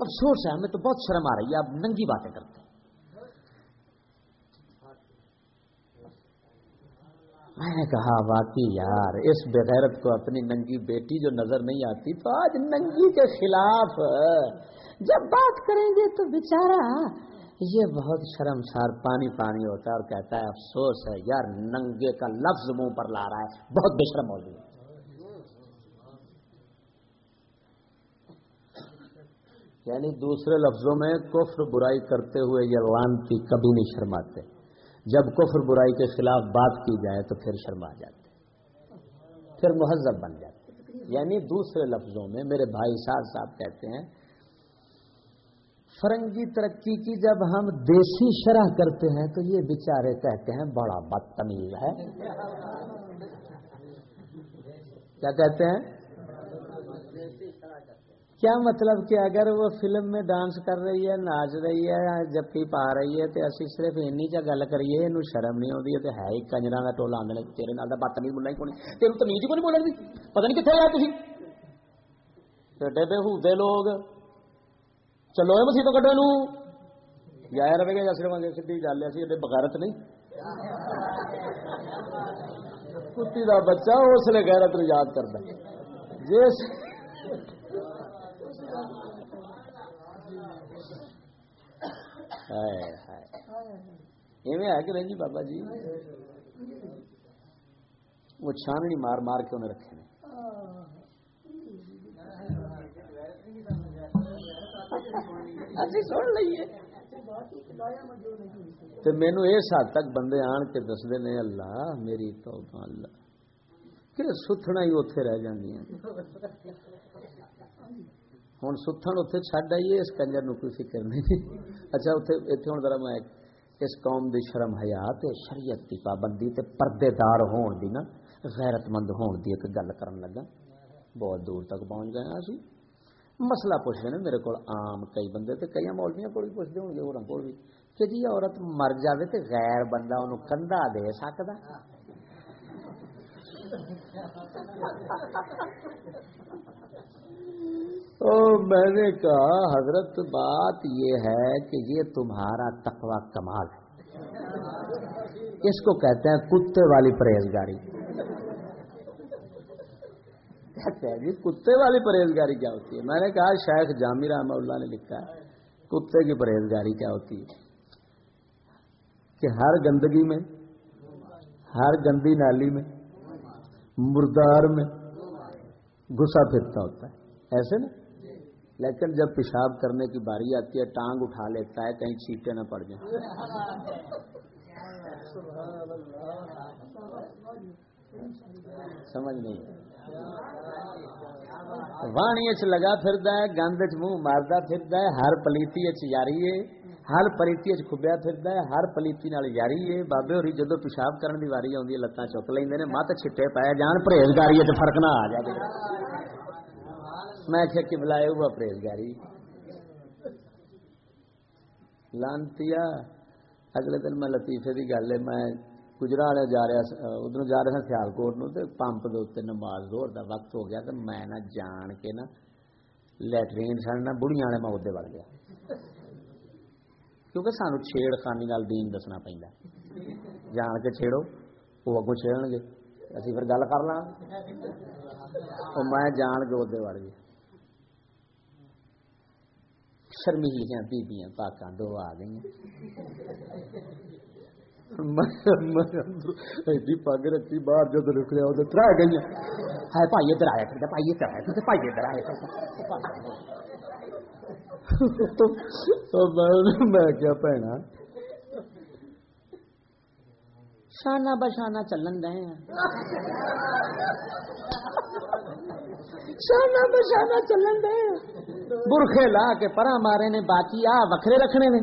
افسوس ہے، ہمیں تو بہت شرم آ رہی ہے، آپ ننگی باتیں کرتے میں نے کہا، واقعی یار، اس بغیرت کو اپنی ننگی بیٹی جو نظر نہیں آتی تو آج ننگی کے خلاف، جب بات کریں گے تو بیچارہ، یہ بہت شرمسار پانی پانی ہوتا ہے اور کہتا ہے، افسوس ہے، یار، ننگے کا لفظ منہ پر لا رہا ہے، بہت بے شرم ہو گئی یعنی دوسرے لفظوں میں کفر برائی کرتے ہوئے یہ لانتی کبھی نہیں شرماتے۔ جب کفر برائی کے خلاف بات کی جائے تو پھر شرما جاتے۔ پھر مہذب بن جاتے۔ یعنی دوسرے لفظوں میں میرے بھائی صاحب صاحب کہتے ہیں، فرنگی ترقی کی جب ہم دیسی شرح کرتے ہیں تو یہ بیچارے کہتے ہیں، بڑا بدتمیز ہے۔ کیا کہتے ہیں؟ کیا مطلب کہ اگر وہ فلم میں ڈانس کر رہی ہے، ناچ رہی ہے، جب کی پا رہی ہے، تو اسی صرف اینی چ گل کریے یہ شرم نہیں آتی ہے ہے ہی کنجرا کا ٹولا آدھے تیرے نال بات نہیں بولنا ہی کون تیرے تمیز کو نہیں بولنے دی؟ پتہ نہیں کتنے آیا تھی ڈے بے لوگ۔ چلو یہ مسیح تو کٹو نو یا رہے گا جس رہے سی گل ہے سی بغیرت نہیں۔ کتی کا بچہ اس لیے غیرت نو یاد کرتا جس ہے کہ نہیں جی بابا جی؟ وہ چھاننی مار مار کے انہیں رکھے سن لیے تو مینو اس حد تک بندے آن کے دستے نے، اللہ میری تو اللہ۔ کہ ستنا ہی اتے رہ جی ہوں ستن اتنے چڈ آئیے اس کنجر نو کوئی فکر نہیں اچھا اتنے اتنے ہوں ذرا میں اس قوم دی شرم حیات شریعت کی پابندی تے پردے دار ہون دی نا غیرت مند ہون دی ایک گل کرن لگا بہت دور تک پہنچ گئے اسی مسئلہ پوچھتے ہیں میرے کو عام کئی بندے تے کئی مولویاں کو بھی پوچھتے ہوں گے اور کو بھی کہ جی عورت مر جاوے تے غیر بندہ انہوں کندھا دے سکتا تو میں نے کہا، حضرت، بات یہ ہے کہ یہ تمہارا تقوی کمال ہے۔ اس کو کہتے ہیں کتے والی پرہیزگاری۔ کہتے ہیں جی کتے والی پرہیزگاری کیا ہوتی ہے؟ میں نے کہا، شیخ جامع رحمہ اللہ نے لکھا ہے، کتے کی پرہیزگاری کیا ہوتی ہے؟ کہ ہر گندگی میں، ہر گندی نالی میں، مردار میں، گسا پھرتا ہوتا ہے۔ ایسے نا؟ لیکن جب پیشاب کرنے کی باری آتی ہے، ٹانگ اٹھا لیتا ہے، کہیں چھیٹے نہ پڑ جائیں۔ سمجھ نہیں۔ وانی لگا پھر گند چ منہ مارتا پھر ہر پلیتی یاری ہے، ہر پلیتی چبیا پھر ہر پلیتی نال یاری ہے۔ بابے ہوری جدو پیشاب کرنے کی واری آتی ہے لتان چک لیں مت چھٹے پائے جان پرہیزگاری فرق نہ آ جائے۔ میں کہ قبلہ ہوا پرہیزگاری۔ لانتی اگلے دن میں لطیفے کی گل ہے، میں گجرا والے جا رہا ادھر جا رہا سیال کوٹ نو پمپ نماز زور کا وقت ہو گیا تو میں نہ جان کے نا لٹرین سن نہ بڑھیا والے میں ادے بڑھ گیا۔ کیونکہ سانو چھیڑ خانی نال دین دسنا پہ جان کے چھیڑو وہ اگوں چھیڑ گے۔ اسی پھر گل کر لاں۔ میں جان کے ادے بڑھ گیا۔ شرمیلیاں بیبیاں پاکاں دو آ گئی پگ رکھی باہر جب نکلیا ادھر ترا گئی ہے بھائی ادھر آیا پھر بھائی ادھر آیا پھر بھائی ادھر آیا میں کیا بھنا شانہ بشانہ چلن رہے ہیں۔ شانہ بشانہ چلن رہے ہیں۔ برخے لا کے پرا مارے نے باقی آ وکھرے رکھنے نے۔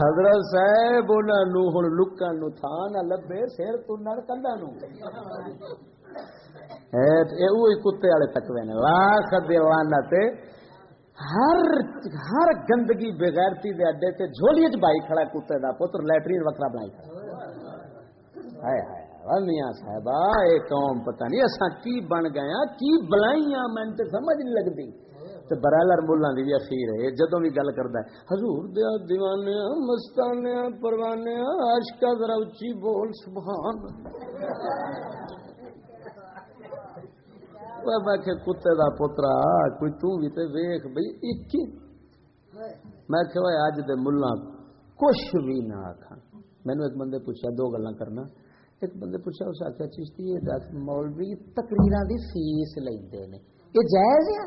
حضرت صاحب انہوں نو لکن نو تھا نہ لبے سر کندا نو کتے والے تکوے نے۔ واہ دیوانا تے ہر ہر گندگی بغیرتی دے اڈے تے جھولی چ بائی کھڑا کتے دا پتر، لیٹرین وکرا بنائی کھڑا ہائے ہائے میاں صاحب یہ قوم پتہ نہیں اصا کی بن گیا ہاں، کی بلائیاں میں تے سمجھ نہیں لگتی۔ تے برائلر ملاں دی بھی اخیر ہے جدوں بھی گل کردا ہے، حضور دیا دیوانیا مستانیا پروانیا عاشقا ذرا اچھی بول، سبحان میں کہ کتے دا پترا کوئی تو بھی تے ویکھ بھئی ایک میں کہ اج دے ملاں کچھ بھی نہ آکھاں مینوں ایک بندے پوچھا دو گلاں کرنا۔ ایک بندے پوچھا اس آخیا چشتی، یہ دس مولوی تقریر دی فیس لیندے نے۔ یہ جائز ہے؟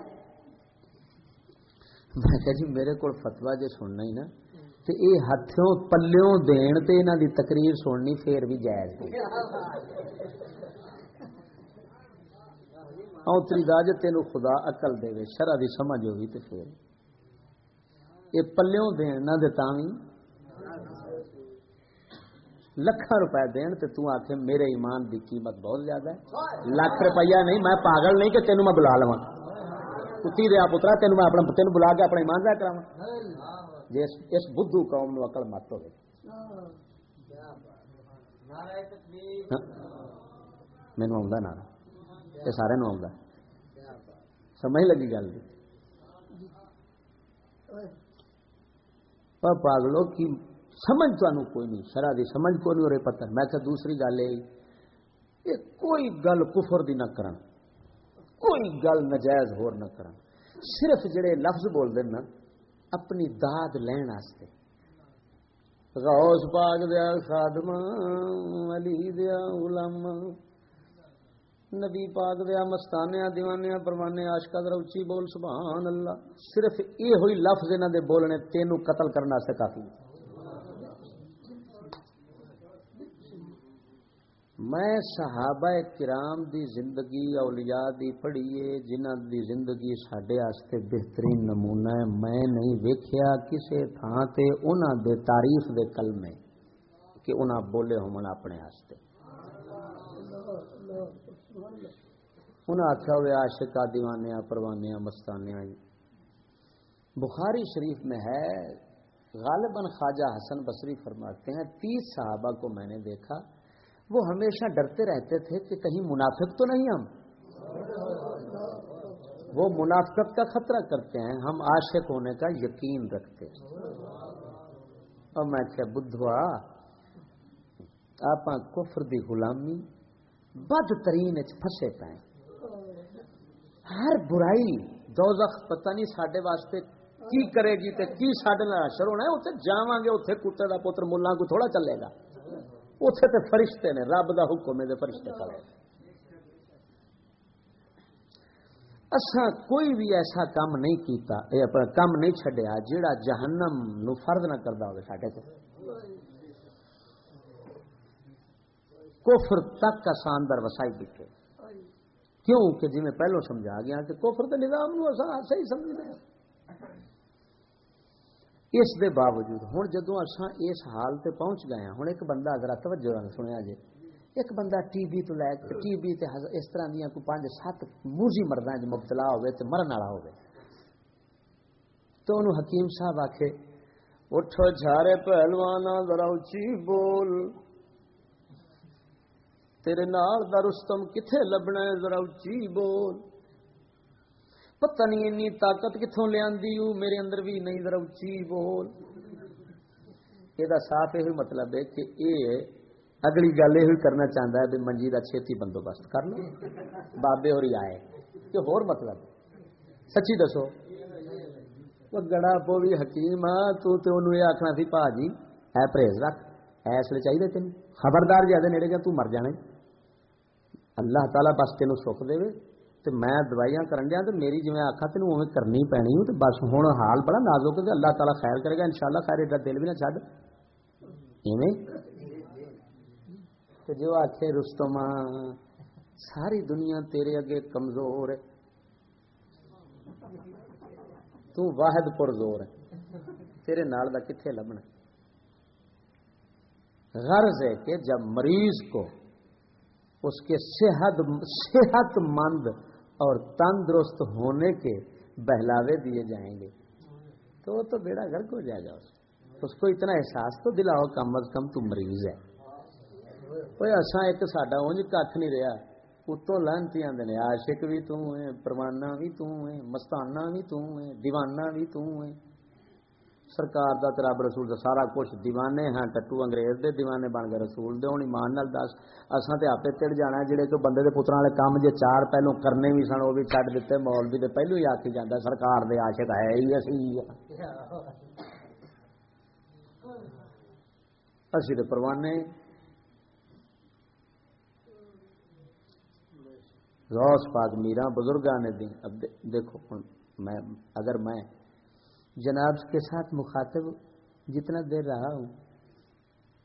میں کہا جی میرے کو فتوا جی سننا ہی نا تو یہ ہاتھوں پلوں دین تے انہاں دی تقریر سننی پھر بھی جائز ہے۔ اوتری داج تینو خدا عقل دے شرع دی سمجھ ہوگی تے پھر یہ پلوں دین نہ دے تاویں لکھا روپے دین تے تو آخ میرے ایمان دی قیمت بہت زیادہ ہے۔ لاکھ روپیہ نہیں، میں پاگل نہیں کہ تینوں میں بلا لوا کتی دیا پترا تین میں اپنا تین بلا کے اپنا ایمان ضائع کرا جی اس بدھو قوم نو اکل مت ہو مینو آ نارا یہ سارے نو آ سمجھ لگی گل پاگلو کی سمجھ تو کوئی نہیں، شرح دی سمجھ کوئی نہیں اور پتہ میں کہ دوسری گل یہ کوئی گل کفر دی نہ کرن۔ کوئی گل نجائز ہور نہ کرن۔ صرف جڑے لفظ بول دین نا، اپنی داد لین واسطے غوث پاک دیا خادم علی دیا غلام نبی پاک دیا مستانیا دیوانیا پروانے عاشقہ ذرا اچھی بول، سبحان اللہ۔ صرف یہ ہوئی لفظ انہاں دے بولنے تینوں قتل کرنا سے کافی میں صحابہ کرام دی زندگی، اولیاء دی پڑھیے جنہ دی زندگی سڈے واسطے بہترین نمونہ ہے، میں نہیں ویکھیا کسے تھان تے انہاں دے تعریف دے کلمے کہ انہاں بولے ہون اپنے واسطے۔ انہاں آخیا ہوئے عاشقہ دیوانیا پروانیا مستانیا بخاری شریف میں ہے، غالباً خواجہ حسن بصری فرماتے ہیں، تیس صحابہ کو میں نے دیکھا، وہ ہمیشہ ڈرتے رہتے تھے کہ کہیں منافق تو نہیں ہم۔ وہ منافقت کا خطرہ کرتے ہیں، ہم عاشق ہونے کا یقین رکھتے ہیں۔ اور میں کیا بدھوا، آپ کفر دی غلامی، بدترین پھنسے پائیں ہر برائی دوزخ پتہ نہیں سڈے واسطے کی کرے گی تے کی سڈے اشر ہونا ہے اتنے جاواں گے اتنے کتے کا پوتر ملا کو تھوڑا چلے گا۔ اتے تو فرشتے نے، رب کا حکم ہے فرشتے کرے۔ اسا کوئی بھی ایسا کام نہیں کیتا کام نہیں چڈیا جیڑا جہنم نو فرد نہ کرتا ہو سڈے کو کوفر تک آسان در وسائی دیتے کیوں کہ جی میں پہلو سمجھا گیا کہ کوفر کے نظام نو صحیح سمجھ رہے اس دے باوجود ہوں جدو اصا اس حال تے پہنچ گئے ہوں ایک بندہ اگر توجہ سنیا جی۔ ایک بندہ ٹی بی تو لے ٹی بی تے اس طرح دیا کوئی پانچ سات موزی مردہ چ مبتلا ہوئے تے مرن والا ہوئے تو انہوں حکیم صاحب آکھے، اٹھو جھارے پہلوانا ذرا اچھی بول۔ تیرے نال دا رستم کتھے لبنا ہے؟ ذرا اچھی بول۔ پتہ نہیں اینی طاقت کتوں لیا میرے اندر بھی نہیں، ذرا اچھی بول۔ یہ صاف یہ مطلب ہے کہ یہ اگلی گل یہ کرنا چاہتا ہے بھی منجی کا چھتی بندوبست کر لو۔ بابے اور آئے۔ یہ ہور مطلب۔ سچی دسو۔ گڑا پو بھی حکیم تو تے انہوں یہ آخنا سی، پا جی ہے پرہیز رکھ۔ ایس لیے چاہیے تین خبردار جی نیڑے گیا تو مر جانے اللہ تعالیٰ بس تینوں سکھ دے تو میں دوائیاں کرن دیا تو میری جی آخا تین اوے کرنی پینی تو بس ہوں حال بڑا نازک کہ اللہ تعالیٰ خیر کرے گا ان شاء اللہ خیر، ایڈا دل بھی نہ چڈ جو آخے رستما ساری دنیا تیرے اگے کمزور ہے۔ تو واحد پر زور ہے۔ تیرے نال دا کتنے لبنا غرض ہے کہ جب مریض کو اس کے صحت صحت مند اور تندرست ہونے کے بہلاوے دیے جائیں گے۔ تو وہ تو بیڑا گھر کو جائے گا اس کو اتنا احساس تو دلاؤ کم از کم تو مریض ہے۔ کوئی ایسا ایک ساڈا اونج کھ نہیں رہا اتوں لانتی آدھے نے، عاشق بھی تو ہے، پروانہ بھی تو ہے، مستانہ بھی تو ہے، دیوانہ بھی تو ہے۔ سرکار دا تراب رسول دا سارا کچھ دیوانے ہیں، ٹٹو انگریز دے دیوانے بن گئے رسول دے ہوں ایمان نال دس۔ اساں تے آپے تڑ جانا جڑے تو بندے دے پتراں والے کام جے چار پہلو کرنے بھی سن، او بھی چھڈ دتے مولوی دے پہلو ہی آکھی جاندا سرکار دے عاشق ہے ہی اسی اسی تے پروانے۔ غوث پاک میرا بزرگاں نے دی اب دیکھو میں اگر میں جناب کے ساتھ مخاطب جتنا دیر رہا ہوں،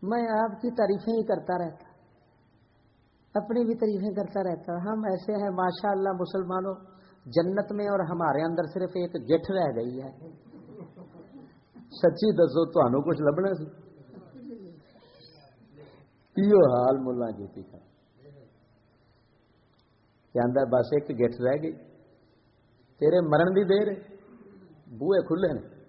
میں آپ کی تعریفیں ہی کرتا رہتا۔ اپنی بھی تعریفیں کرتا رہتا۔ ہم ایسے ہیں ماشاء اللہ مسلمانوں، جنت میں اور ہمارے اندر صرف ایک گٹھ رہ گئی ہے۔ سچی دسو تو کچھ لبنا سی؟ پیو حال ملا جوتی کا؟ کہ بس ایک گٹھ رہ گئی۔ تیرے مرن دی دیر ہے۔ بوئے کھلے ہیں۔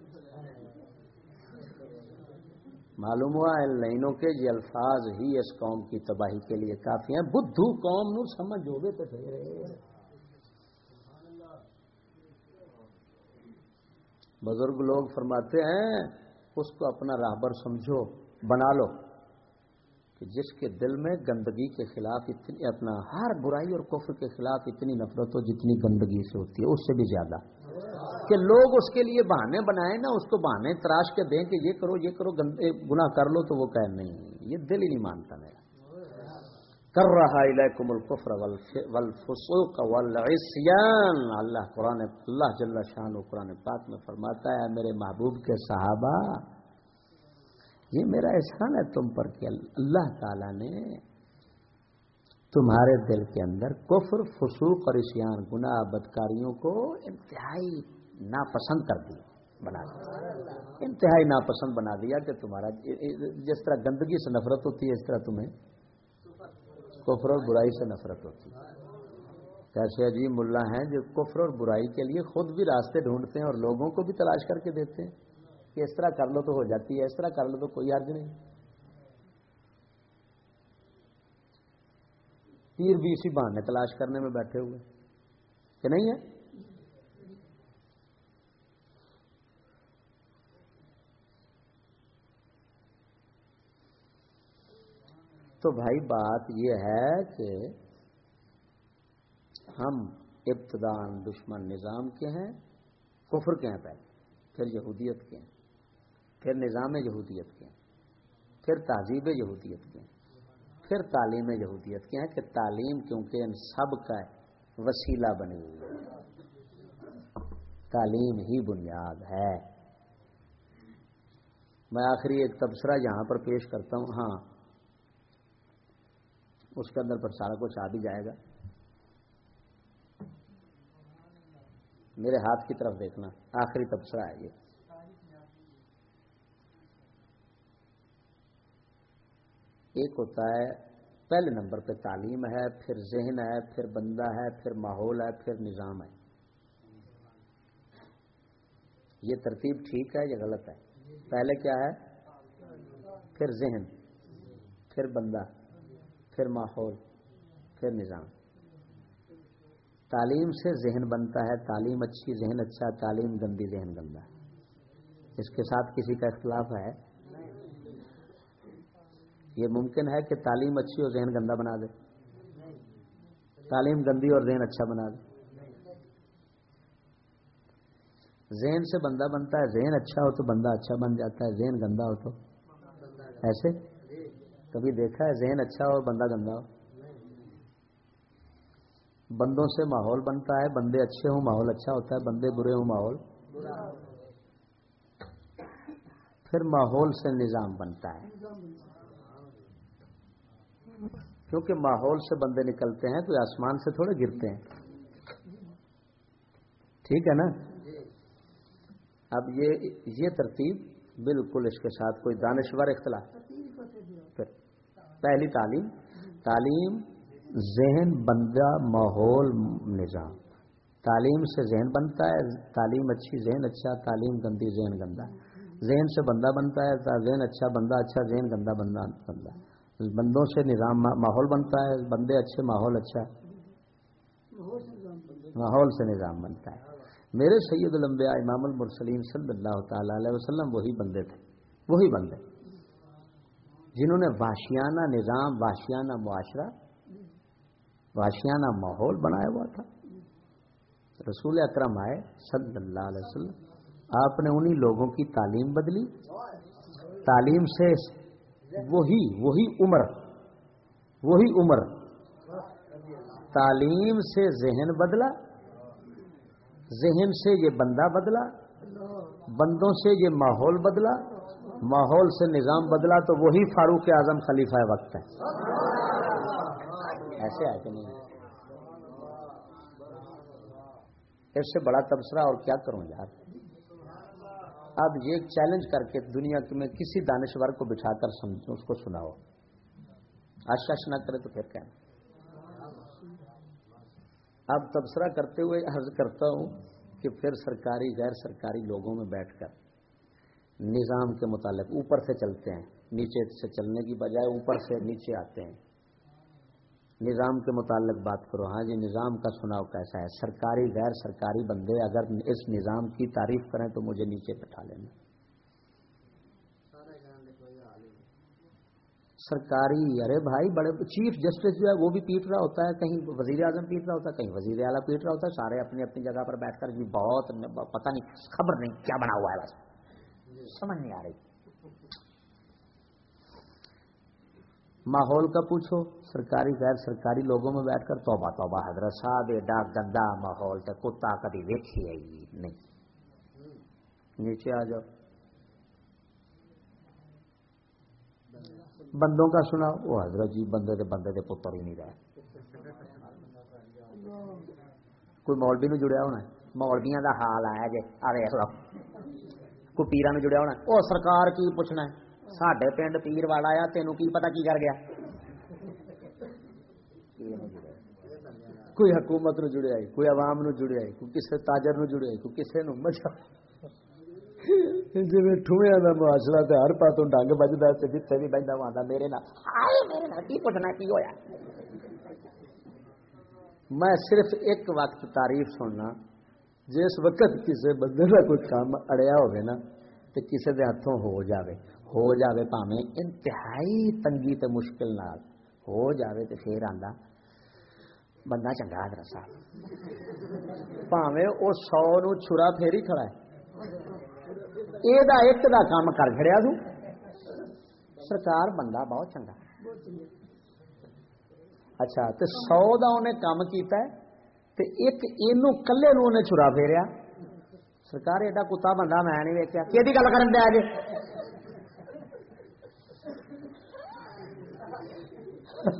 معلوم ہوا ان لائنوں کے یہ الفاظ ہی اس قوم کی تباہی کے لیے کافی ہیں۔ بدھو قوم نو سمجھ ہوگے تو بزرگ لوگ فرماتے ہیں، اس کو اپنا راہبر سمجھو، بنا لو۔ کہ جس کے دل میں گندگی کے خلاف اتنی، اپنا ہر برائی اور کفر کے خلاف اتنی نفرت ہو جتنی گندگی سے ہوتی ہے، اس سے بھی زیادہ۔ کہ لوگ اس کے لیے بہانے بنائیں نا اس کو بہانے تراش کے دیں کہ یہ کرو یہ کرو گناہ کر لو تو وہ کہ نہیں، یہ دل ہی نہیں مانتا میرا۔ کر رہا الیکم الکفر والفسوق والعصیان۔ اللہ قرآن، اللہ جل شان و قرآن پاک میں فرماتا ہے میرے محبوب کے صحابہ، یہ میرا احسان ہے تم پر کہ اللہ تعالی نے تمہارے دل کے اندر کفر، فسوق اور اسیان گناہ، بدکاریوں کو انتہائی ناپسند کر دی، بنا دیا انتہائی ناپسند بنا دیا کہ تمہارا، جس طرح گندگی سے نفرت ہوتی ہے، اس طرح تمہیں کفر اور برائی سے نفرت ہوتی ہے۔ ایسے عجیب ملا ہیں جو کفر اور برائی کے لیے خود بھی راستے ڈھونڈتے ہیں اور لوگوں کو بھی تلاش کر کے دیتے ہیں کہ اس طرح کر لو تو ہو جاتی ہے، اس طرح کر لو تو کوئی حرج نہیں۔ پیر بھی اسی بہانے تلاش کرنے میں بیٹھے ہوئے کہ نہیں ہے؟ تو بھائی بات یہ ہے کہ ہم ابتدان دشمن نظام کے ہیں، کفر کے ہیں پہلے، پھر یہودیت کے ہیں، پھر نظام یہودیت کے ہیں، پھر تہذیب یہودیت کے ہیں، پھر تعلیم یہودیت کے ہیں کہ تعلیم کیونکہ ان سب کا وسیلہ بنی ہوئی ہے۔ تعلیم ہی بنیاد ہے۔ میں آخری ایک تبصرہ یہاں پر پیش کرتا ہوں۔ ہاں اس کے اندر پر سارا کچھ آ بھی جائے گا۔ میرے ہاتھ کی طرف دیکھنا، آخری تبصرہ ہے یہ۔ ایک ہوتا ہے، پہلے نمبر پہ تعلیم ہے، پھر ذہن ہے، پھر بندہ ہے، پھر ماحول ہے، پھر نظام ہے۔ یہ ترتیب ٹھیک ہے یا غلط ہے؟ پہلے کیا ہے؟ پھر ذہن، پھر بندہ۔ پھر ماحول، پھر نظام۔ تعلیم سے ذہن بنتا ہے، تعلیم اچھی، ذہن اچھا تعلیم گندی، ذہن گندا۔ اس کے ساتھ کسی کا اختلاف ہے؟ یہ ممکن ہے کہ تعلیم اچھی اور ذہن گندا بنا دے۔ تعلیم گندی اور ذہن اچھا بنا دے۔ ذہن سے بندہ بنتا ہے، ذہن اچھا ہو تو بندہ اچھا بن جاتا ہے، ذہن گندا ہو تو۔ ایسے؟ کبھی دیکھا ہے ذہن اچھا ہو بندہ گندا ہو؟ بندوں سے ماحول بنتا ہے، بندے اچھے ہوں، ماحول اچھا ہوتا ہے، بندے برے ہوں، ماحول پھر ماحول سے نظام بنتا ہے۔ کیونکہ ماحول سے بندے نکلتے ہیں تو آسمان سے تھوڑے گرتے ہیں۔ ٹھیک ہے نا؟ اب یہ یہ ترتیب بالکل اس کے ساتھ کوئی دانشور اختلاف۔ پہلی تعلیم تعلیم ذہن بندہ ماحول نظام۔ تعلیم سے ذہن بنتا ہے، تعلیم اچھی ذہن اچھا تعلیم گندی ذہن گندا ذہن سے بندہ بنتا ہے ذہن اچھا بندہ اچھا ذہن گندا بندہ بندہ بندوں سے نظام ماحول بنتا ہے، بندے اچھے، ماحول اچھا۔ ماحول سے نظام بنتا ہے۔ میرے سید الانبیاء امام المرسلین صلی اللہ تعالی علیہ وسلم وہی بندے تھے۔ وہی بندے۔ جنہوں نے واشیانہ نظام واشیانہ معاشرہ واشیانہ ماحول بنایا ہوا تھا۔ رسول اکرم آئے صلی اللہ علیہ وسلم۔ آپ نے انہی لوگوں کی تعلیم بدلی۔ تعلیم سے وہی وہی عمر وہی عمر۔ تعلیم سے ذہن بدلا۔ ذہن سے یہ بندہ بدلا۔ بندوں سے یہ ماحول بدلا۔ ماحول سے نظام بدلا تو وہی فاروق اعظم خلیفہ وقت ہے۔ ایسے آئے کہ نہیں۔ اس سے بڑا تبصرہ اور کیا کروں یار؟ اب یہ چیلنج کر کے دنیا میں کسی دانشور کو بٹھا کر سمجھو اس کو سناؤ۔ آشاش نہ کرے تو پھر کہنا اب تبصرہ کرتے ہوئے عرض کرتا ہوں کہ پھر سرکاری، غیر سرکاری لوگوں میں بیٹھ کر نظام کے متعلق اوپر سے چلتے ہیں نیچے سے چلنے کی بجائے اوپر سے نیچے آتے ہیں۔ نظام کے متعلق بات کرو ہاں جی نظام کا سناؤ کیسا ہے؟ سرکاری غیر سرکاری بندے اگر اس نظام کی تعریف کریں تو مجھے نیچے بٹھا لینا۔ سرکاری ارے بھائی بڑے چیف جسٹس جو ہے وہ بھی پیٹ رہا ہوتا ہے کہیں وزیر اعظم پیٹ رہا ہوتا ہے کہیں وزیر اعلیٰ پیٹ رہا ہوتا ہے سارے اپنی اپنی جگہ پر بیٹھ کر بھی بہت پتہ نہیں خبر نہیں کیا بنا ہوا ہے بس۔ سمجھ نہیں آ رہی۔ ماحول کا پوچھو، سرکاری، غیر سرکاری لوگوں میں بیٹھ کر توبہ توبہ، حضرت صاحب ایڈا گندا ماحول تو کتا کبھی ویکھی ہے نہیں۔ نیچے آ جاؤ۔ بندوں کا سنا وہ حضرت جی بندے دے بندے دے پتر ہی نہیں رہے۔ کوئی مولوی نو جڑیا ہونا مولویا دا حال آیا جی آ کوئی پیرا نو جڑیا ہونا وہ سرکار کی پوچھنا ہے سڈے پنڈ پیر والا آ تینوں کی پتا کی کر گیا کوئی حکومت نو جڑیا کوئی عوام نو جڑیا کوئی کسی تاجر نو جڑیا کوئی کسی نو مچا جی ٹویا کا معاشرہ تو ہر پاسوں ڈنگ بجتا جتنے بھی بہتا وہاں میرے نال کی پوچھنا کی ہوا میں صرف ایک وقت تعریف سننا جس وقت کسی بندے کا کوئی کام اڑیا ہوگا نا تو کسی کے ہاتھوں ہو جاوے ہو جاوے پاوے انتہائی تنگی تے مشکل نال، ہو جاوے تے پھر آندا، بندہ چنگا حضرت صاحب پاوے او سو نو چھرا پھیر ہی کھڑا ہے۔ اے ایک دا کام کر کھڑیا تو۔ سرکار بندہ بہت چنگا۔ اچھا تے سو دا انہیں تے ایک اینو کلے نو انہیں چھرا پھیریا سرکار ایڈا کتا بندہ میں نہیں ویکیا کہ گل کرن دیا جی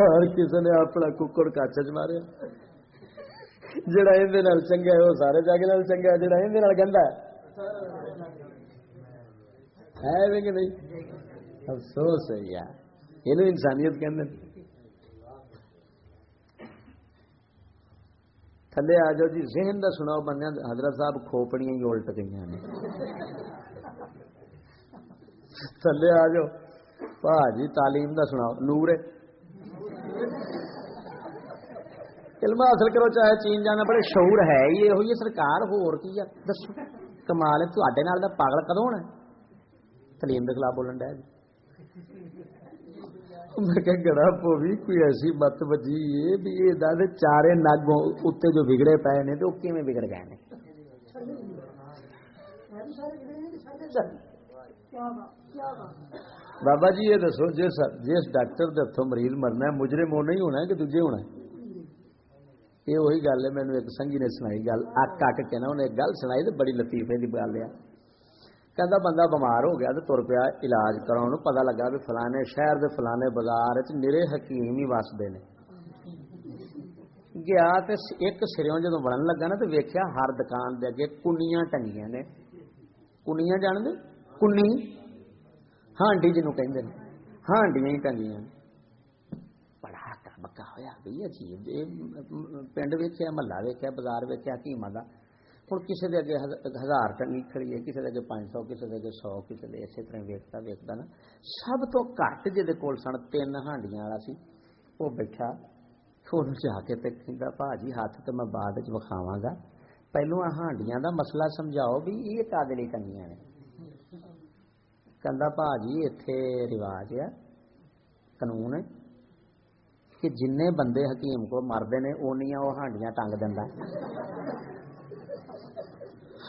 ہر کسی نے اپنا ککڑ کچ چ ماریا جڑا یہ چنگا ہے، وہ سارے جگ نال چنگا جڑا گندا ہے۔ نہیں؟ افسوس ہے یار۔ یہ انسانیت کہ تھلے آ جاؤ جی ذہن کا سناؤ بنیا حضرت صاحب کھوپڑیاں ہی الٹ گئی نے تھلے آ جاؤ پا جی تعلیم کا سناؤ نور ہے علم حاصل کرو چاہے چین جانا بڑے شعور ہے یہ ہوئی سرکار ہور کی ہے دسو کمال تے پاگل کدو ہونا تلیم کے خلاف بولن ڈایا میں کہ گڑا پوی کوئی ایسی مت بجی ہے بھی یہ چارے نگ اتنے جو بگڑے پے نے، تو کیویں بگڑ گئے نے؟ بابا جی یہ دسو، جس جس ڈاکٹر کے ہاتھوں مریض مرنا ہے، مجرم وہ نہیں ہونا ہے کہ دوجے ہونا ہے؟ یہ وہی گل ہے مینو ایک سنگھی نے سنائی گل، اک اک کے نا انہیں ایک گل سنائی تو بڑی لطیفے کی گل ہے۔ کہ بندہ بمار ہو گیا تو تر پیا علاج کرا پتا لگا بھی فلانے شہر دے فلانے بازار چرے حکیم ہی وستے نے گیا تو ایک سروں جدو بڑھن لگا نا تو ویکیا ہر دکان دے اگے کنیاں ٹنگیاں نے کنیاں جان دے کنی ہانڈی جنوب کہ ہانڈیاں ہی ٹنگیاں مکہ ہوا بھائی عجیب پنڈ ویکیا محلہ ویکیا بازار ویکیا حکیم کا کسی دے ہزار چلی کری ہے کسی دے پانچ سو کسی دے سو کسی طرح ویکتا ویکتا نا سب کو کٹ جل سن تین ہانڈیا والا بٹھا جا کے پک جی ہاتھ تو میں بعد چھاوا گا پہلو ہانڈیا کا مسئلہ سمجھاؤ بھی یہ کاگلے کرا جی اتنے رواج ہے کان جنے بندے حکیم کو مرد نے اینیا وہ ہانڈیاں ٹنگ دینا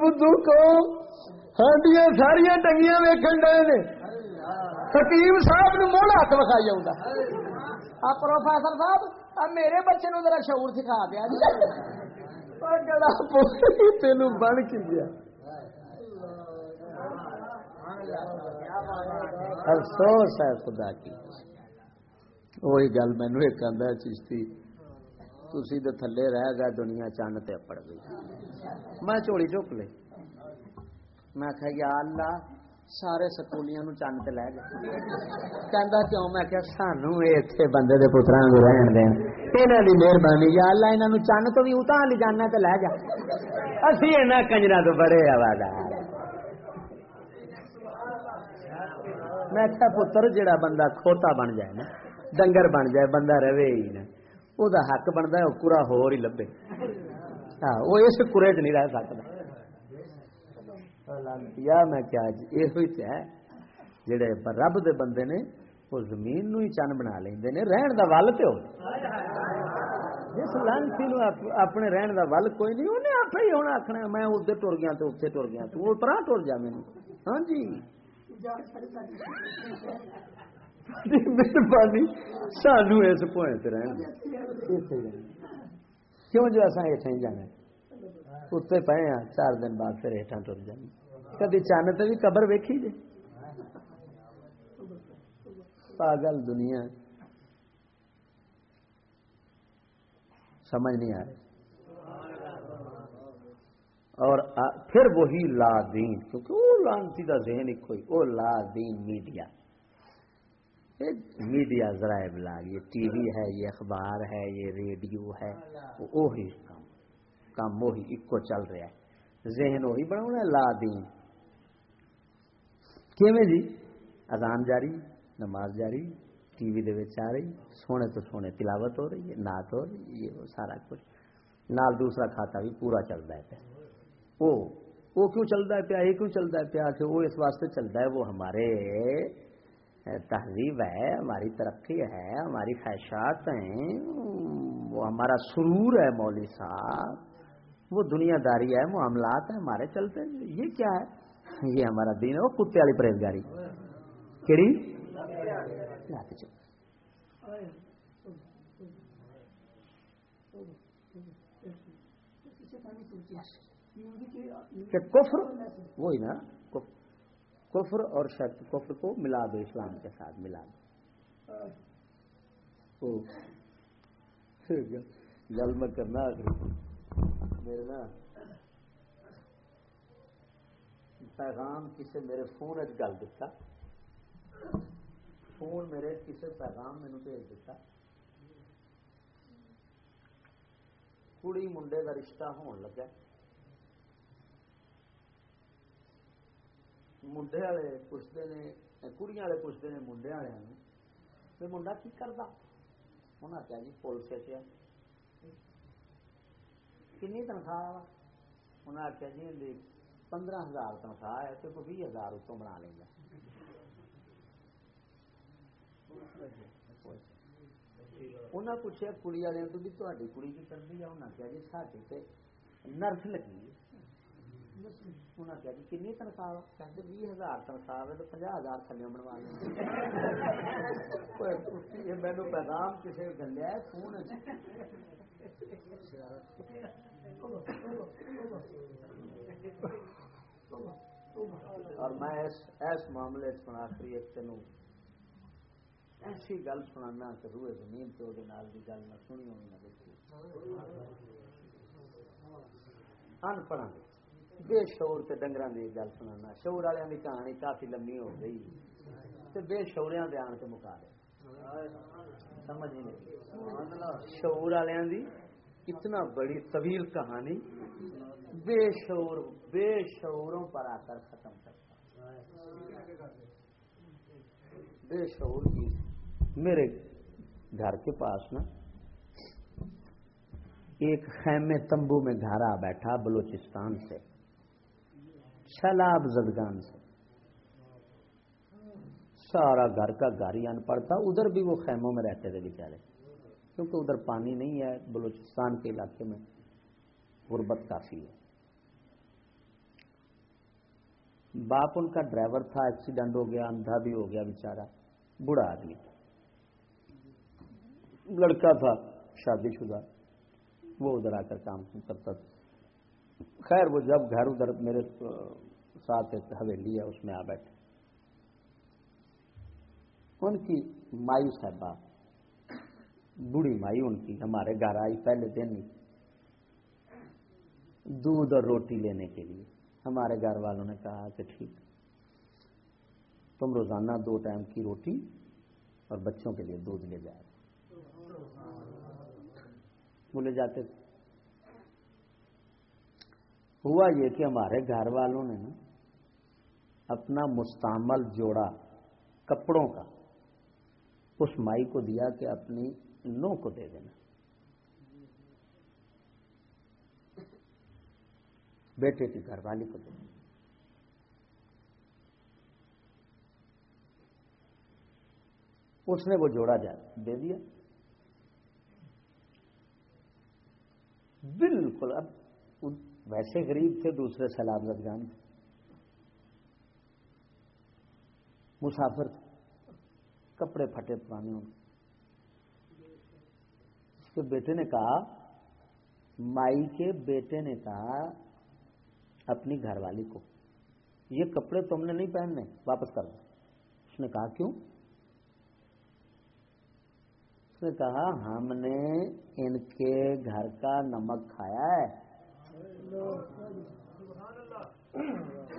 بدھو کو ہڈیاں ساریا ٹنگیاں ویکن ڈے نے حکیم صاحب نے موڑا ہاتھ وکھائی آؤں آ پروفیسر صاحب میرے بچے نو ذرا شعور سکھا دیا تین بن کی افسوس ہے خدا کی وہی گل مینو ایک چیز تھی وقت اسی دے تھلے رہ گئے، دنیا چند تے پڑ گئی۔ میں چوڑی چک لی میں آخیا یا اللہ، سارے سکولیاں چند تے لے گئے۔ کہندا کیوں؟ میں آخیا سانو ایتھے بندے دے پتراں نو رہن دین۔ انہاں دی مہربانی، یا اللہ، انہاں نو چند تو بھی اتاں لے جانا تے لے جا۔ اسی انہاں کنجرا تو بڑے آوازاں میں آخیا پتر جڑا بندہ کھوتا بن جائے نا، ڈنگر بن جائے، بندہ رہے ہی نا۔ وہ حق بنتا ہے کورا ہور ہی لبے ہاں وہ اس کورے چ نہیں رہ سکتا میں کیا یہ ہے جڑے رب دے بندے نے وہ زمین نو ہی چن بنا لیندے نے رہن دا ول تے ہو جس لانسی نو اپنے رہن دا ول کوئی نہیں انہیں آپ ہی ہونا آخنا میں ادھر ٹر گیا تو اتنے ٹر گیا تو وہ پرا ٹر جا مینو ہاں جی مہربانی سانو اس پوائنٹ رہنا کیوں جو اصا ہیٹا جانا اتنے پے ہاں چار دن بعد پھر ہیٹا ٹر جانی کدی چن تو بھی قبر ویکھی جی؟ پاگل دنیا۔ سمجھ نہیں آ رہی۔ اور آ... پھر وہی لا دین، کیونکہ وہ لانتی کا ذہن ایک وہ لا دین میڈیا۔ میڈیا ذرائع ابلاغ، یہ ٹی وی ہے، یہ اخبار ہے، یہ ریڈیو ہے وہی کام کام وہی اکو چل رہا ہے۔ ذہن وہی بنا لا دین کیویں جی؟ اذان جاری، نماز جاری، ٹی وی دے آ رہی، سونے تو سونے تلاوت ہو رہی ہے، نعت ہو رہی ہے، یہ سارا کچھ۔ نال دوسرا کھاتا بھی پورا چلتا ہے پہ وہ کیوں چلتا ہے پیا؟ یہ کیوں چلتا ہے پیا؟ کہ وہ اس واسطے چلتا ہے، وہ ہمارے تہذیب ہے، ہماری ترقی ہے، ہماری خواہشات ہیں، وہ ہمارا سرور ہے مولوی صاحب، وہ دنیا داری ہے معاملات ہیں، ہمارے چلتے یہ کیا ہے؟ یہ ہمارا دین ہے، وہ کتے والی پرہیزگاری۔ کیڑی؟ کفر؟ وہی نا۔ کفر اور شرط کفر کو ملا دو، اسلام کے ساتھ ملا دو۔ گل میں کرنا میرے نا پیغام کسی میرے فون اچ گل دیتا فون میرے کسی پیغام میرے بھیج دیتا کڑی منڈے کا رشتہ ہون لگا۔ پوچھتے ہیں مجھے تنخواہ پندرہ ہزار تنخواہ ہے صرف بھی ہزار اس کی تاریخ جی ساٹھ نرس لگی ਉਹਨਾਂ ਕਿਹਾ ਜੀ ਕਿੰਨੀ ਤਨਖਾਹ? ਕਹਿੰਦੇ 20000 ਤਨਖਾਹ ਹੈ ਤੇ 50000 ਥੱਲੇ ਬਣਵਾ ਕੋਈ ਇਹ ਮੈਨੂੰ ਪੈਗਾਮ ਕਿਸੇ ਗੱਲਿਆ ਫੋਨ اور میں اس اس معاملے سنا کری ایک تینوں ایسی گل سنانا کہ روئے زمین تو وہ نال گل نہ سنی ہونی نہ دیکھی ان پڑھا بے شعور تے ڈنگر کی گل سنانا۔ شعور والوں کی کہانی کافی لمبی ہو گئی۔ تے بے شعوریاں دے آن کے مکا دے سمجھ نہیں شعور والوں دی اتنا بڑی طویل کہانی بے شعور، بے شعوروں پر آ کر ختم کرتا۔ بے شعور کی میرے گھر کے پاس نا ایک خیمے تمبو میں گھر آ بیٹھا بلوچستان سے۔ سیلاب زدگان سے۔ سارا گھر کا گاڑی ان پڑتا ادھر بھی وہ خیموں میں رہتے تھے بیچارے۔ کیونکہ ادھر پانی نہیں ہے، بلوچستان کے علاقے میں غربت کافی ہے۔ باپ ان کا ڈرائیور تھا، ایکسیڈنٹ ہو گیا، اندھا بھی ہو گیا بیچارہ بڑا آدمی تھا۔ لڑکا تھا، شادی شدہ، وہ ادھر آ کر کام کرتا تھا۔ خیر، وہ جب گھر ادھر میرے ساتھ حویلی ہے، اس میں آ بیٹھے۔ ان کی مائی صاحبہ، بوڑھی مائی ان کی، ہمارے گھر آئی پہلے دن ہی۔ دودھ اور روٹی لینے کے لیے۔ ہمارے گھر والوں نے کہا کہ ٹھیک، تم روزانہ دو ٹائم کی روٹی اور بچوں کے لیے دودھ لے جائے وہ لے جاتے تھے۔ ہوا یہ کہ ہمارے گھر والوں نے نا اپنا مستعمل جوڑا کپڑوں کا اس مائی کو دیا کہ اپنی نو کو دے دینا۔ بیٹے کی گھر والی کو دے دینا۔ اس نے وہ جوڑا جا دے دیا۔ بالکل اب ویسے غریب تھے، دوسرے سیلاب زدگان تھے مسافر تھے، کپڑے پھٹے پرانے۔ ہوں اس کے بیٹے نے کہا، مائی کے بیٹے نے کہا، اپنی گھر والی کو، یہ کپڑے تم نے نہیں پہننے، واپس کر دو۔ اس نے کہا، کیوں؟ اس نے کہا، ہم نے ان کے گھر کا نمک کھایا ہے۔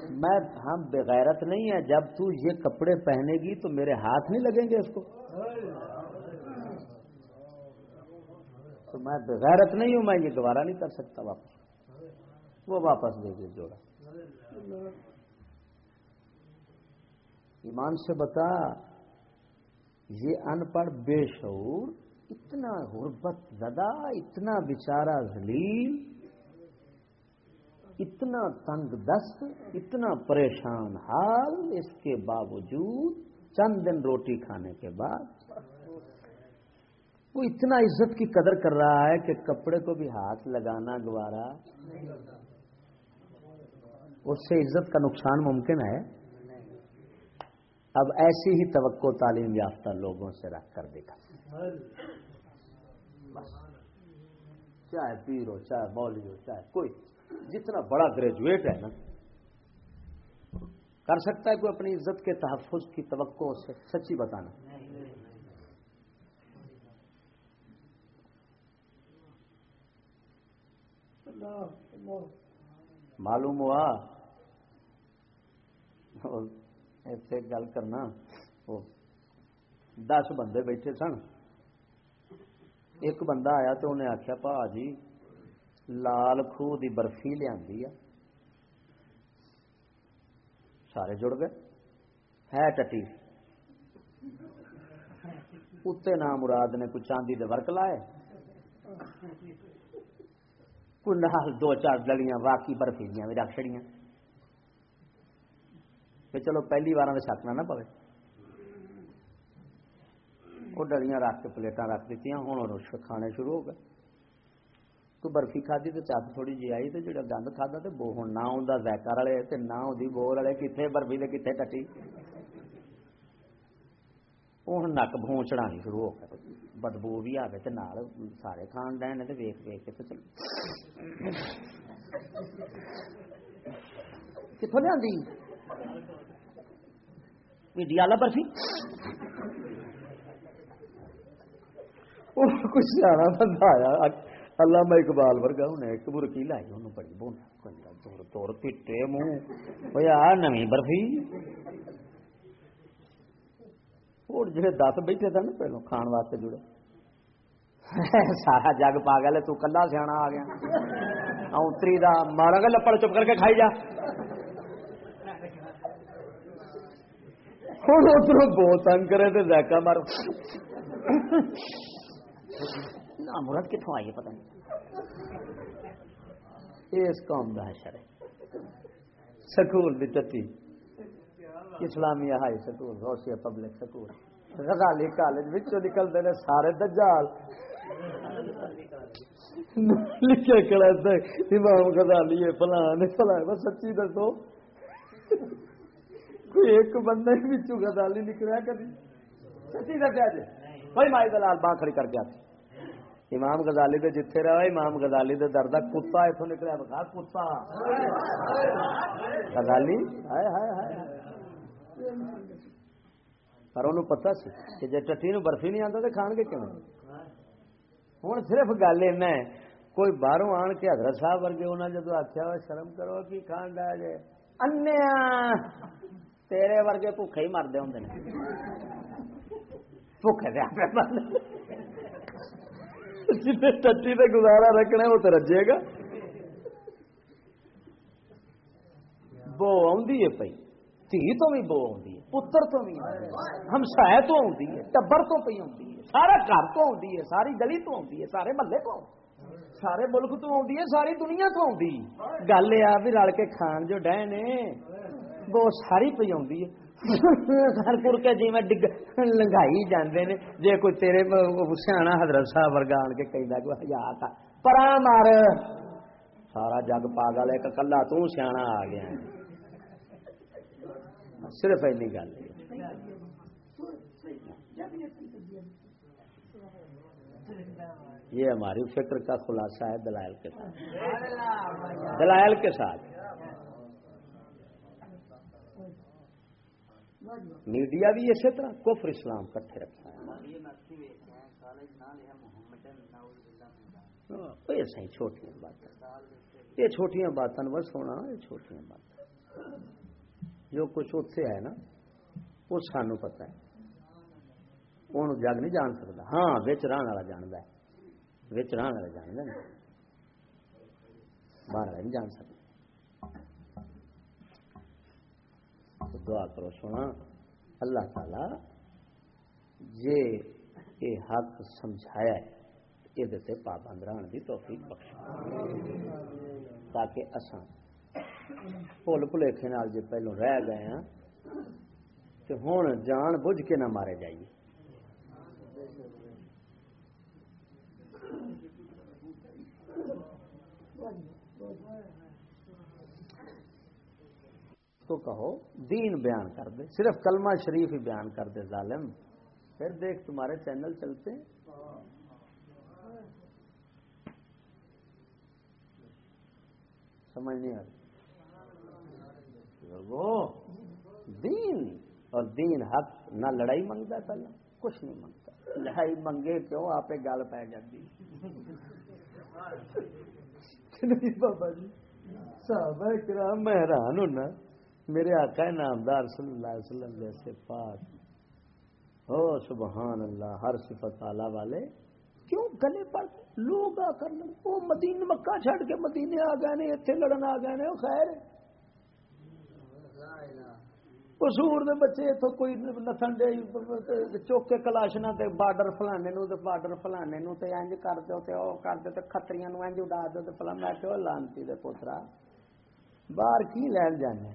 میں ہم بغیرت نہیں ہے جب تو یہ کپڑے پہنے گی تو میرے ہاتھ نہیں لگیں گے اس کو۔ تو میں بغیرت نہیں ہوں، میں یہ دوبارہ نہیں کر سکتا واپس۔ وہ واپس دے دے جوڑا۔ ایمان سے بتا، یہ ان پڑھ بے شعور، اتنا غربت زدہ، اتنا بیچارہ ذلیل۔ اتنا تنگ دست، اتنا پریشان حال، اس کے باوجود چند دن روٹی کھانے کے بعد وہ اتنا عزت کی قدر کر رہا ہے کہ کپڑے کو بھی ہاتھ لگانا گوارا۔ اس سے عزت کا نقصان ممکن ہے۔ اب ایسی ہی توقع تعلیم یافتہ لوگوں سے رکھ کر دیکھا۔ چاہے پیر ہو، چاہے مولوی ہو، چاہے کوئی۔ جتنا بڑا گریجویٹ ہے نا، کر سکتا ہے کوئی اپنی عزت کے تحفظ کی توقع سے، سچی بتانا۔ معلوم ہوا؟ ایسے گل کرنا، وہ دس بندے بیٹھے سن۔ ایک بندہ آیا تو انہیں آخیا پا جی لال خوہ دی برفی لیا سارے جڑ گئے۔ ہے ٹٹی۔ اتنے نام مراد نے کوئی چاندی دے ورک لائے۔ کوئی نال دو چار دلیاں باقی برفی دیا بھی رکھ چڑیاں کہ چلو پہلی بار سکنا نہ پوے۔ وہ ڈلیاں رکھ کے پلیٹاں رکھ دیتی ہوں کھانے شروع ہو گئے۔ تو برفی کھادی تو چپ تھوڑی جی آئی تو جا گند کھا تو بو ہوں نہ انہیں زیکر والے نہ وہ بول والے کتنے برفی دے کتنے کٹی وہ ہوں نک بھون چڑھانی شروع ہو گئے بدبو بھی آ گئے سارے کھان ڈے نے ویک ویک کے تو کتوں لیا میڈیا والا برفی کچھ سیاح بندہ آیا میں اقبال ورگا انہیں ایک برکی لائی، انہوں بڑی بونا دور دور پیٹے منہ وہ آ نمی برفی۔ اور جڑے دس بیٹھے تھے نا پہلو، کھان واسطے جڑے۔ سارا جگ پا گیا تو کلا سیا آ گیا۔ اتری دا مارا گا لپڑ چپ کر کے کھائی جا۔ ہوں ادھر بہت تنگ کرے تو ذائقہ مار مرد کتوں آئی ہے، پتہ نہیں۔ اس قوم کا حشر ہے۔ سکول دی ٹٹی۔ اسلامیہ ہائی سکول روسیا پبلک سکول غزالی کالج بچوں نکلتے ہیں سارے دجال۔ لکھے کڑا امام غزالی فلان فلان بس سچی دسو۔ کوئی ایک بندہ بچوں غزالی نکلا کبھی سچی دسیا جی۔ بھائی مائی دلال باں کھڑی کر کے آتی۔ امام غزالی دے جتھے رہا امام غزالی دے درد کتا اتوں نکلیا بخا کتا۔ غزالی؟ ہائے ہائے ہائے پر انہوں پتا سی کہ جی ٹٹی نو برفی نہیں آتا تو کھان گے کیوں؟ ہوں صرف گل ایسا ہے، کوئی باہروں آن کے حضرت صاحب ورگے انہیں جدو آخیا ہوا شرم کرو کی کھان ڈا جائے انیا! تیرے ورگے بھوکے ہی مرد ہوں بھوکے دیا جن ٹٹی سے گزارا رکھنا وہ تو رجے گا۔ بو آئی پی تھی تو بھی بو آئی پتر تو بھی ہمسائے تو آتی ہے، ٹبر تو پی آتی ہے، سارا گھر تو آتی ہے، ساری گلی تو آتی ہے، سارے محلے تو سارے ملک تو آتی ہے، ساری دنیا تو آتی گل یہ بھی رل کے کھان جو ڈے نے، وہ ساری پی آتی ہے۔ گھر کے جی میں ڈگ لنگائی جاندے نے۔ جے کوئی تیرے سیاح حضرت صاحب ورگا آن کے کہیں کوئی ہزار کا پرا مار۔ سارا جگ پاگل ایک کلا تو سیاح آ گیا صرف این گل۔ یہ ہماری فکر کا خلاصہ ہے دلائل کے ساتھ۔ دلائل کے ساتھ۔ میڈیا بھی اسی طرح کفر اسلام کٹھے رکھا ہے۔ ایسا ہی چھوٹیاں باتیں۔ یہ چھوٹیاں باتیں بس ہونا یہ چھوٹیاں باتیں جو کچھ اتنے ہے نا وہ سانو پتا ہے۔ وہ جگ نہیں جان سکتا۔ ہاں بچ رہن والا جانتا ہے۔ بچ رہن والا جانتا باہر نہیں جان سکتا۔ دعا کرو سونا اللہ تعالی جی حق سمجھایا ہے یہ پابند رہن کی توفیق بخش تاکہ اسان بھول بھلیکے جی پہلو رہ گئے ہیں کہ ہوں جان بوجھ کے نہ مارے جائیے۔ تو کہو، دین بیان کر دے۔ صرف کلمہ شریف ہی بیان کر دے، ظالم۔ پھر دیکھ، تمہارے چینل چلتے سمجھ نہیں آ رہی۔ دین۔ اور دین حق، نہ لڑائی منگتا پہلے، کچھ نہیں منگتا۔ لڑائی منگے کیوں؟ آپ گل پی جاتی۔ بابا جی صاحب کرام میں حیران ہونا۔ میرے آقا نامدار صلی اللہ علیہ وسلم جیسے پاک ہو، سبحان اللہ، ہر صفت آلہ والے، کیوں گلے پر لوگ آ کر وہ مدین مکہ چھڑ کے مدینے آ گئے نے اتنے لڑن آ گئے نے، وہ خیر قصور دے بچے اتو کوئی نسن دے چوک کے کلاشنا تے بارڈر فلانے نو تے بارڈر فلانے نو تے انج کر دو تے او کر دو تے کھتریاں نو انج اڑا دو تے فلاں میں کہ لانتی دے پوترا، باہر کی لین جانے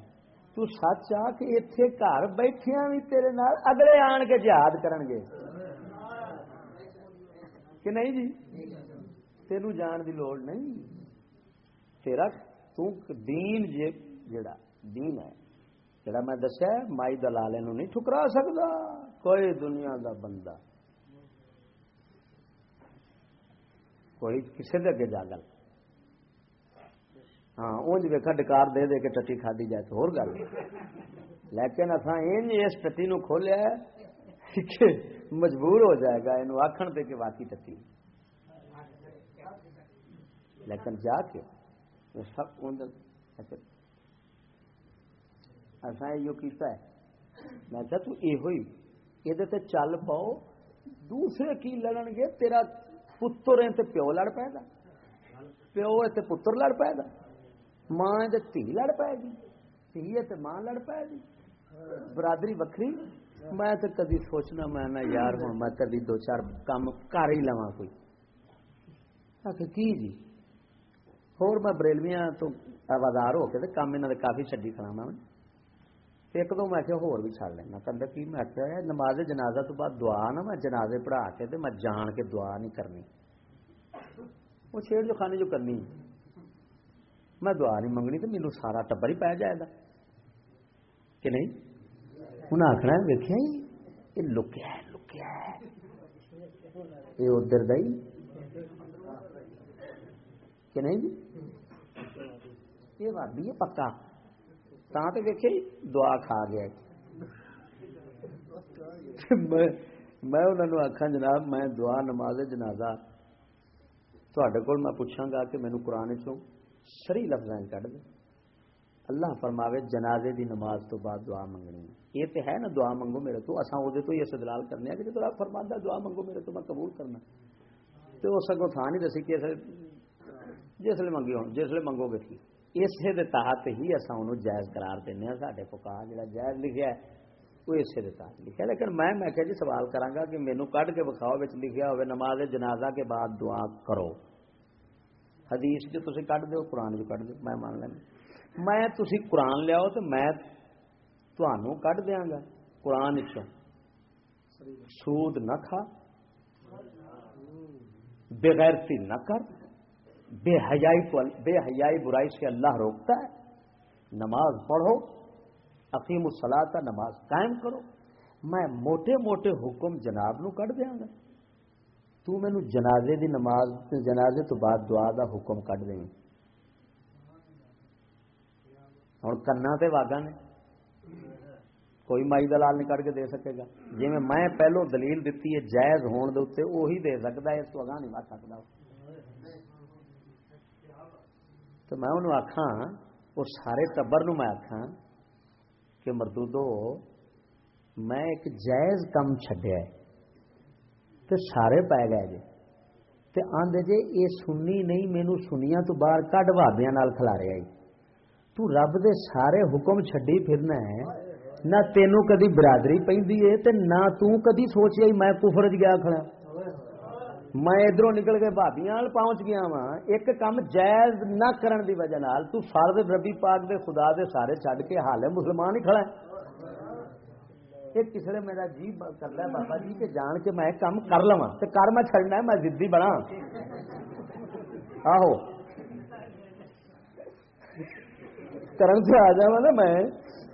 تو سچ آ کہ اتے گھر بیٹھیا بھی تیرے نال اگلے آن کے جہاد کرن گے کہ نہیں جی تینوں جان دی لوڑ نہیں تیرا دین جے جڑا دین ہے جڑا میں دسیا مائی دلالے نو نہیں ٹھکرا سکتا کوئی دنیا دا بندہ کوئی کسی دے اگے جاگل ہاں اونج ویکا ڈکار دے دے کے ٹٹی کھادی جائے تو اور گل لیکن اتنا اس ٹٹی نو کھولیا کہ مجبور ہو جائے گا یہ آخر دے کے واقعی ٹکی لیکن جا کے سب اچھا اصا یہ کیتا ہے میں کہا تو یہ ہوئی یہ چل پاؤ دوسرے کی لڑن گے تیرا پتر ہے پیو لڑ پائے گا پیو ہے پتر لڑ پائے گا ماں ہے تھی لڑ پائے گی تھی ہے ماں لڑ پائے گی برادری وکری میں تو کدی سوچنا میں نہ یار ہوں میں کدی دو چار کام کر ہی لوا کوئی کی جی ہور میں بریلویاں تو آوازار ہو کے کام انہوں نے کافی چڈی کرا میں ایک دو میں ہور بھی چڑ لینا کہ کی میں آخیا نماز جنازہ تو بعد دعا نا میں جنازے پڑھا کے تے میں جان کے دعا نہیں کرنی وہ چھیڑ جو خانے جو کرنی میں دعا نہیں منگنی تو میرے سارا ٹبر ہی پی جائے گا۔ کہ نہیں؟ انہیں آخنا ویکیا یہ لکیا ہے لکیا ہے۔ یہ ادھر دئی کہ نہیں جی؟ یہ بات بھی ہے، پکا۔ تا تو ویکے دعا کھا گیا۔ میں انہوں نے آخا جناب، میں دعا نماز جنازہ تے کو میں پوچھا گا کہ مینو قرآن چوں سری لفظ کھ دے۔ اللہ فرماوے، جنازے دی نماز تو بعد دعا منگنی یہ تو ہے نا، دعا منگو میرے تو۔ اصا وہ تو یہ استدلال کرنے کہ تو فرما دعا منگو میرے تو، میں قبول کرنا تو اس کو تھان نہیں دسی کہ جسے منگی ہو جسے منگو گے ٹھیک۔ اسے دے تحت ہی اصا انہوں جائز قرار دینا سارے کو کہا جا جائز لکھا ہے، وہ اسے دے تحت لکھا لیکن میں میں کہ جی سوال کرا کہ مینو کھ کے بکھاؤ لکھا ہوئے نماز جنازہ کے بعد دعا کرو۔ حدیث جو تھی کھ دو قرآن جو کھ دو میں مان لینا۔ میں تھی قرآن لیاؤ تو میں تمہوں کھ دیا گا قرآن چ سود نہ کھا، بغیرتی نہ کر، بے حیائی کو بے حیائی برائی سے اللہ روکتا ہے۔ نماز پڑھو عقیم الصلاح کا نماز قائم کرو۔ میں موٹے موٹے حکم جناب نو کٹ دیا گا تو مینو جنازے دی نماز جنازے تو بعد دعا دا حکم کٹ دیں۔ ہوں کنا تے واگا نے۔ کوئی مائی دلال نہیں کٹ کے دے سکے گا۔ جی میں پہلو دلیل دیتی ہے جائز ہون دے وہی دے سکتا ہے، اس کو اگاں نہیں مر سکتا تو میں انہوں آخا اور سارے ٹبر نو میں آخا کہ مردودو، میں ایک جائز کم چڈیا سارے پی گئے جی۔ تے آدھے جے جی، یہ سننی نہیں، مینو سنیا تو باہر کڈ بابیا کھلا رہا تو رب دے سارے حکم چڈی پھرنا ہے۔ نہ تینوں کدی برادری پہ نہ تو کدی سوچ میں کفر گیا کھڑا۔ میں ادھر نکل کے بھابیا پہنچ گیا وا ایک کام جائز نہ کرن دی وجہ نال تو فرد ربی پاک دے خدا دے سارے چڈ کے حال ہے مسلمان ہی کھڑا ہے۔ ایک کسی میرا جی کرتا ہے، بابا جی کہ جان کے میں کام کر لوا تو کر میں چڑنا ہے، میں ضدی بنا آہو۔ کرن سے آ جا نا میں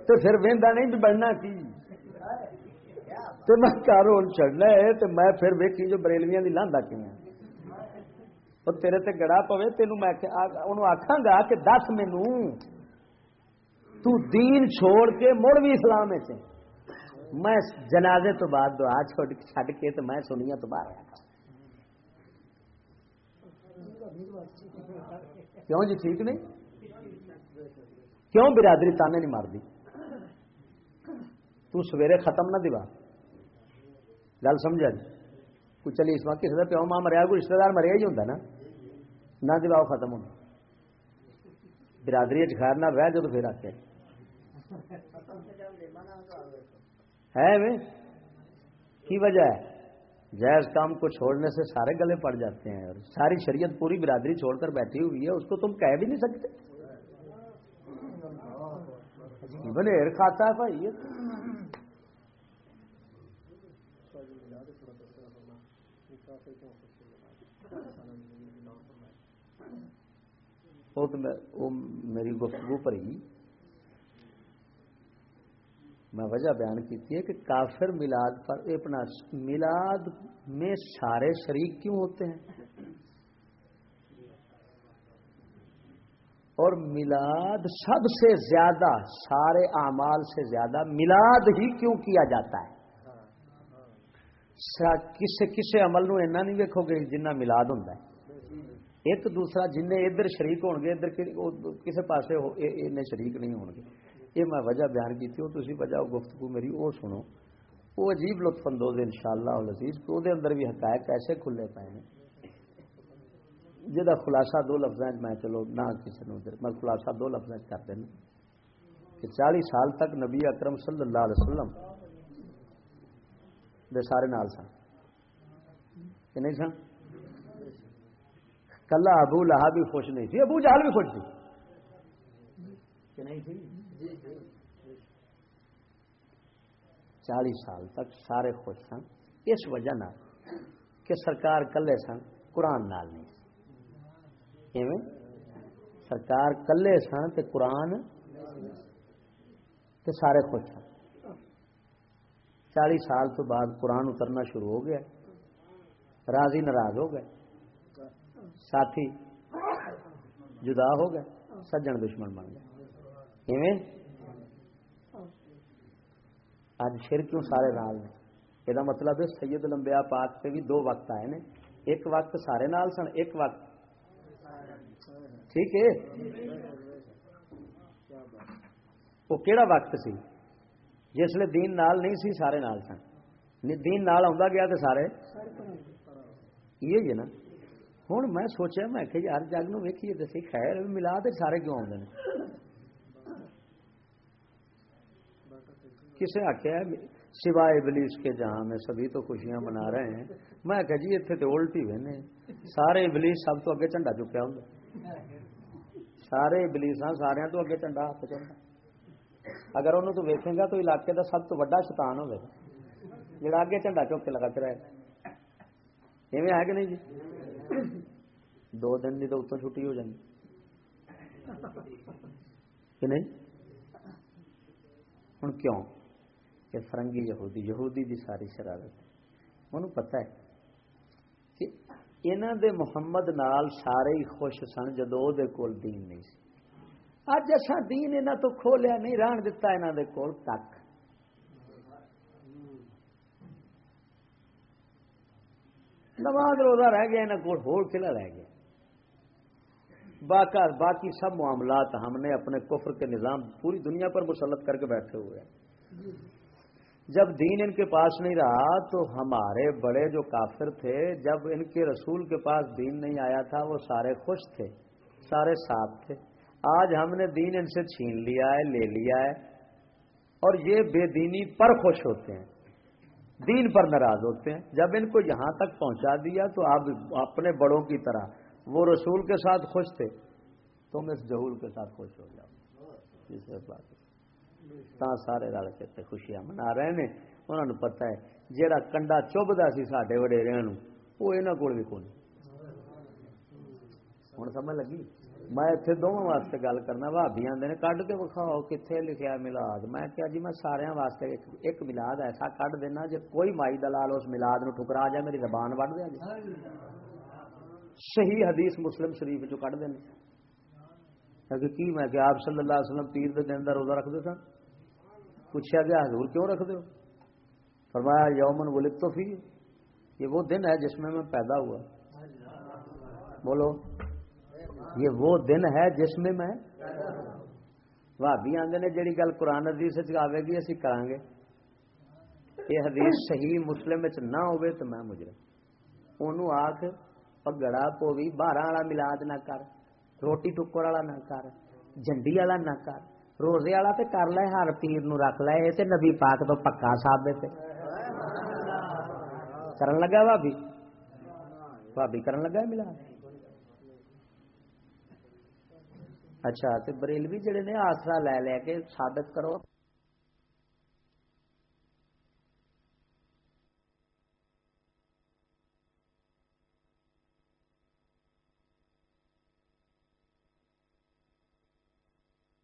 تو پھر وہدا نہیں بھی بڑھنا کی۔ تو میں کار ہوں چڑھنا ہے تو میں پھر ویکھی جو بریلویاں کی لاندا کی اور تیرے تے گڑا پوے، تینوں میں انہوں آکھاں گا کہ دس مینو تو دین چھوڑ کے مڑ بھی اسلام سے میں جنازے تو بعد دعا چھوڑ چھڈ کے تو میں سنیا تو باہر آیا کیوں جی ٹھیک نہیں؟ کیوں برادری تانے نہیں مار دی؟ تو سویرے ختم نہ دیوا۔ گل سمجھا جی؟ کوئی چلی اس وقت کسی کا پیو ماں مریا، کوئی رشتے دار مریا ہی ہوتا نا۔ نہ دلاؤ ختم ہونا برادری خیر نہ رہ جب پھر آتے ہے کی وجہ ہے؟ جائز کام کو چھوڑنے سے سارے گلے پڑ جاتے ہیں اور ساری شریعت پوری برادری چھوڑ کر بیٹھی ہوئی ہے، اس کو تم کہہ بھی نہیں سکتے؟ بنیر کھاتا ہے بھائی وہ تو میری گفتگو پر ہی میں وجہ بیان کی ہے کہ کافر میلاد پر اپنا میلاد میں سارے شریک کیوں ہوتے ہیں؟ اور میلاد سب سے زیادہ، سارے اعمال سے زیادہ میلاد ہی کیوں کیا جاتا ہے؟ کسے کسے عمل نو اینا نہیں ویکھو گے جنہ ملاد ہوندا ہے۔ ایک دوسرا جن ادھر شریک ہون گے ادھر کسے پاسے اینے شریک نہیں ہون گے یہ میں وجہ بیان کی تھی وجہ گفتگو میری وہ سنو۔ وہ عجیب لطف اندوز ان شاء اللہ عزیز تو دے اندر بھی حقائق ایسے کھلے پائے ہیں۔ جہاں خلاصہ دو لفظ میں چلو نہ کسی نے میں خلاصہ دو لفظ کر دینا کہ چالیس سال تک نبی اکرم صلی اللہ علیہ وسلم دے سارے نال سن۔ کہ نہیں سن؟ کلا ابو لہا بھی خوش نہیں تھی، ابو جہل بھی خوش تھی۔ کہ نہیں تھی؟ چالیس سال تک سارے خوش سن۔ اس وجہ نہ کہ سرکار کلے سن، قرآن نال نہیں۔ سرکار کلے سن تے قرآن تے سارے خوش سن۔ چالیس سال تو بعد قرآن اترنا شروع ہو گیا۔ راضی ناراض ہو گئے۔ ساتھی جدا ہو گئے۔ سجن دشمن بن گئے۔ اج پھر کیوں سارے نال نے یہ مطلب ہے سید لمبیا پاک سے بھی دو وقت آئے نے۔ ایک وقت سارے نال سن، ایک وقت۔ ٹھیک ہے؟ وہ کہڑا وقت سی؟ جس لیے دین نال نہیں سی، سارے نال سن۔ دین نال آتا گیا تو سارے۔ یہ جی نا۔ ہوں میں سوچا میں کہ یار، جگ نو ویکھیے تو سی، خیر ملا تو سارے کیوں آتے کسے آخیا سوائے ابلیس کے جہاں میں سبھی تو خوشیاں منا رہے ہیں۔ میں کہ جی اتنے تو الٹی ہوئے سارے ابلیس سب تو اگے جھنڈا چکیا ہوں۔ سارے ابلیس ہاں، سارے تو اگے جھنڈا ہاتھ چڑھتا اگر انہوں تو ویکے گا تو علاقے کا سب تو وا شتان ہوگا جڑا اگے جھنڈا چوک کے لگا رہے ایویں ہے کہ نہیں جی؟ دو دن کی تو اتوں چھٹی ہو جائے کہ نہیں؟ ہوں کیوں؟ کہ فرنگی یہودی یہودی دی ساری شرارت انہوں پتہ ہے کہ انہوں دے محمد نال سارے ہی خوش سن جدو دے کول دین نہیں سی۔ اج اصا دین یہاں تو کھولیا نہیں رہن دتا یہاں دے کول تک۔ نماز روزہ رہ گیا یہاں کول ہو کلا رہ گیا۔ باقا باقی سب معاملات ہم نے اپنے کفر کے نظام پوری دنیا پر مسلط کر کے بیٹھے ہوئے ہیں۔ جب دین ان کے پاس نہیں رہا تو ہمارے بڑے جو کافر تھے، جب ان کے رسول کے پاس دین نہیں آیا تھا، وہ سارے خوش تھے، سارے ساتھ تھے۔ آج ہم نے دین ان سے چھین لیا ہے، لے لیا ہے اور یہ بے دینی پر خوش ہوتے ہیں۔ دین پر ناراض ہوتے ہیں۔ جب ان کو یہاں تک پہنچا دیا تو آپ اپنے بڑوں کی طرح وہ رسول کے ساتھ خوش تھے۔ تم اس جہول کے ساتھ خوش ہو جاؤ۔ بات سارے رل کے خوشیاں منا رہے ہیں انہوں نے پتا ہے جہاں کنڈا چبھتا سی سڈے وڈیریا وہ یہاں کو بھی کون ہوں سمجھ لگی میں اتنے دونوں واسطے گل کرنا بھابی آدھے نے کھ کے وکھاؤ کتنے لکھا ملاد میں کیا جی میں سارے واسطے ایک ملاد ایسا کھ دینا جی کوئی مائی دلال اس ملاد نو ٹھکرا جائے میری زبان وڈ دیا جی صحیح حدیث مسلم شریف چ کھ دینا کی میں کہ آپ صلی اللہ علیہ وسلم پیر کے دن کا روزہ رکھتے سن پوچھا گیا، حضور کیوں رکھتے ہو? فرمایا، یومن ولد تو فی. یہ وہ دن ہے جس میں میں پیدا ہوا۔ بولو، یہ وہ دن ہے جس میں میں بھابی آدھے نے جہی گل قرآن حدیث آئے گی، اسی کریں گے یہ حدیث صحیح مسلم نہ ہوئے تو میں مجرے انہوں آخ پگڑا پوی بارہ والا ملاد نہ کر، روٹی ٹکر والا نہ کر جنڈی والا نہ کر۔ روزے والا تے کر لے ہر پیر نو رکھ لے تے نبی پاک تو پکا ثابت ہے کرن لگا بھابی بھابی کرن لگا ملا اچھا تے بریلوی جڑے نے آسرا لے لے کے ثابت کرو